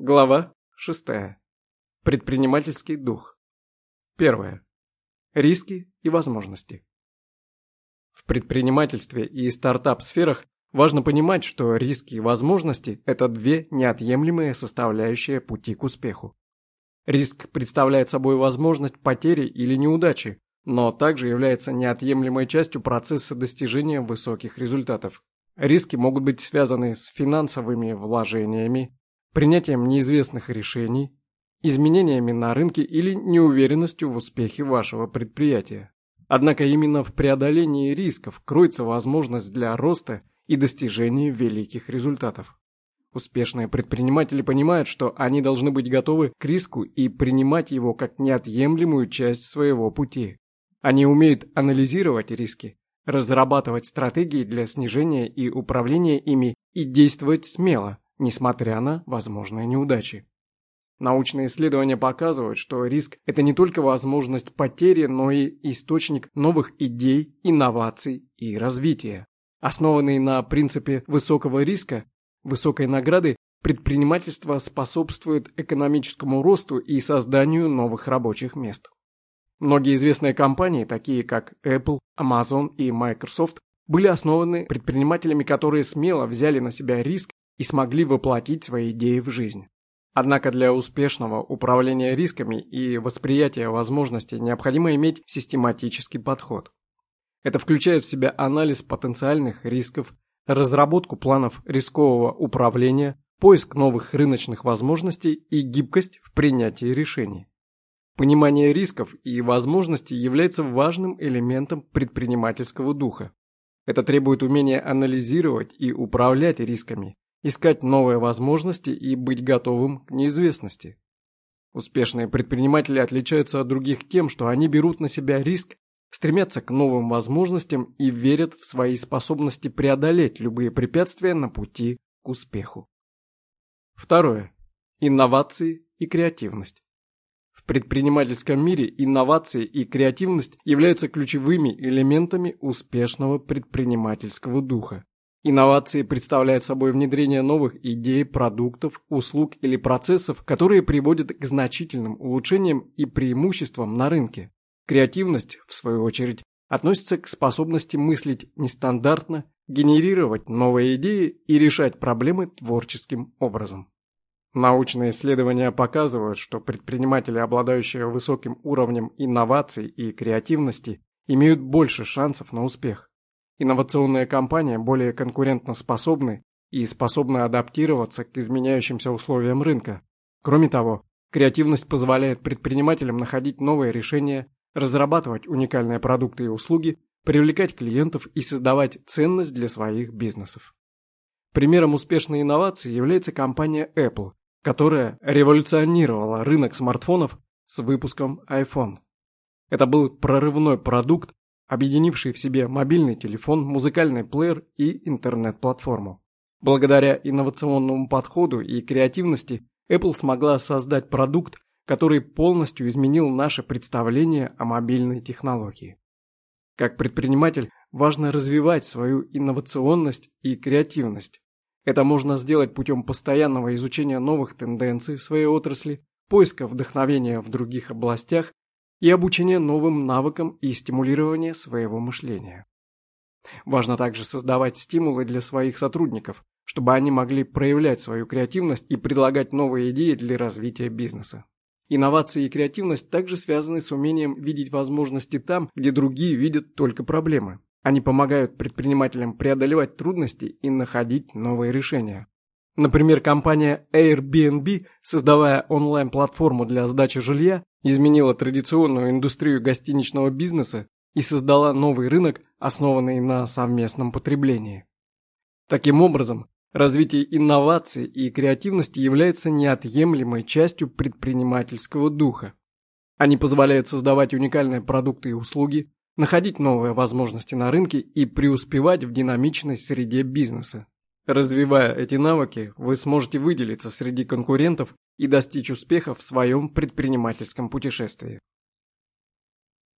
Глава 6. Предпринимательский дух. Первое. Риски и возможности. В предпринимательстве и стартап-сферах важно понимать, что риски и возможности – это две неотъемлемые составляющие пути к успеху. Риск представляет собой возможность потери или неудачи, но также является неотъемлемой частью процесса достижения высоких результатов. Риски могут быть связаны с финансовыми вложениями, принятием неизвестных решений, изменениями на рынке или неуверенностью в успехе вашего предприятия. Однако именно в преодолении рисков кроется возможность для роста и достижения великих результатов. Успешные предприниматели понимают, что они должны быть готовы к риску и принимать его как неотъемлемую часть своего пути. Они умеют анализировать риски, разрабатывать стратегии для снижения и управления ими и действовать смело, несмотря на возможные неудачи. Научные исследования показывают, что риск – это не только возможность потери, но и источник новых идей, инноваций и развития. Основанный на принципе высокого риска, высокой награды, предпринимательство способствует экономическому росту и созданию новых рабочих мест. Многие известные компании, такие как Apple, Amazon и Microsoft, были основаны предпринимателями, которые смело взяли на себя риск и смогли воплотить свои идеи в жизнь. Однако для успешного управления рисками и восприятия возможностей необходимо иметь систематический подход. Это включает в себя анализ потенциальных рисков, разработку планов рискового управления, поиск новых рыночных возможностей и гибкость в принятии решений. Понимание рисков и возможностей является важным элементом предпринимательского духа. Это требует умения анализировать и управлять рисками, искать новые возможности и быть готовым к неизвестности. Успешные предприниматели отличаются от других тем, что они берут на себя риск, стремятся к новым возможностям и верят в свои способности преодолеть любые препятствия на пути к успеху. Второе. Инновации и креативность. В предпринимательском мире инновации и креативность являются ключевыми элементами успешного предпринимательского духа. Инновации представляют собой внедрение новых идей, продуктов, услуг или процессов, которые приводят к значительным улучшениям и преимуществам на рынке. Креативность, в свою очередь, относится к способности мыслить нестандартно, генерировать новые идеи и решать проблемы творческим образом. Научные исследования показывают, что предприниматели, обладающие высоким уровнем инноваций и креативности, имеют больше шансов на успех. Инновационные компании более конкурентоспособны и способны адаптироваться к изменяющимся условиям рынка. Кроме того, креативность позволяет предпринимателям находить новые решения, разрабатывать уникальные продукты и услуги, привлекать клиентов и создавать ценность для своих бизнесов. Примером успешной инновации является компания Apple, которая революционировала рынок смартфонов с выпуском iPhone. Это был прорывной продукт, объединивший в себе мобильный телефон, музыкальный плеер и интернет-платформу. Благодаря инновационному подходу и креативности Apple смогла создать продукт, который полностью изменил наше представление о мобильной технологии. Как предприниматель важно развивать свою инновационность и креативность. Это можно сделать путем постоянного изучения новых тенденций в своей отрасли, поиска вдохновения в других областях и обучение новым навыкам и стимулирование своего мышления. Важно также создавать стимулы для своих сотрудников, чтобы они могли проявлять свою креативность и предлагать новые идеи для развития бизнеса. Инновации и креативность также связаны с умением видеть возможности там, где другие видят только проблемы. Они помогают предпринимателям преодолевать трудности и находить новые решения. Например, компания Airbnb, создавая онлайн-платформу для сдачи жилья, изменила традиционную индустрию гостиничного бизнеса и создала новый рынок, основанный на совместном потреблении. Таким образом, развитие инноваций и креативности является неотъемлемой частью предпринимательского духа. Они позволяют создавать уникальные продукты и услуги, находить новые возможности на рынке и преуспевать в динамичной среде бизнеса. Развивая эти навыки, вы сможете выделиться среди конкурентов и достичь успеха в своем предпринимательском путешествии.